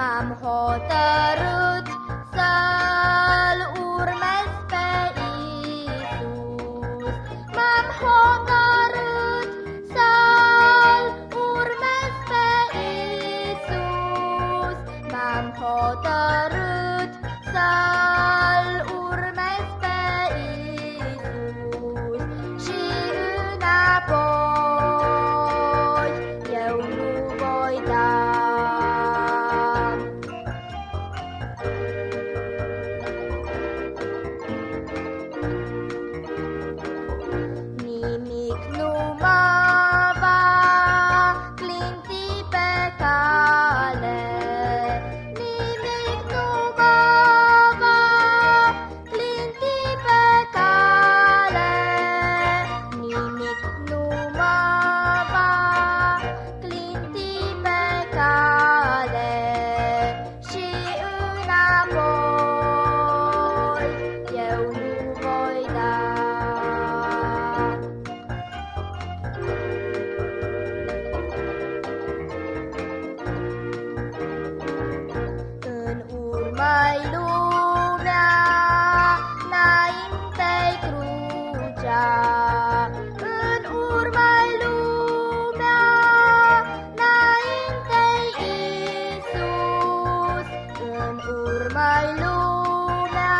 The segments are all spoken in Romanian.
M-am hotărât să-L urmez pe Iisus. M-am hotărât să-L urmez pe Iisus. M-am hotărât să-L urmez pe Iisus. Și înapoi eu nu voi da mai lumea înainte-i crucea. În urmă-i lumea înainte-i Iisus, în urmă-i lumea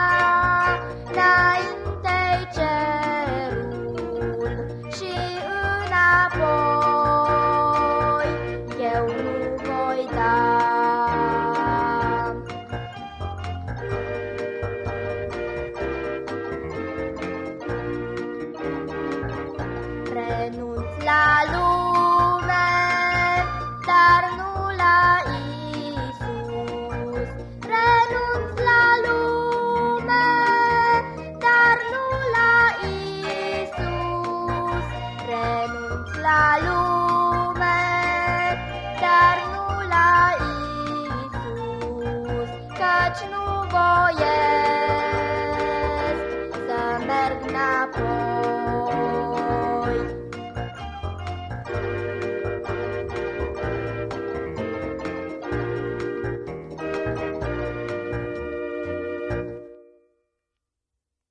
înainte-i cerul și înapoi. renunț la lume, dar nu la Isus. Renunț la lume, dar nu la Isus. Renunț la lume, dar nu la Isus, căci nu voiesc să merg înapoi.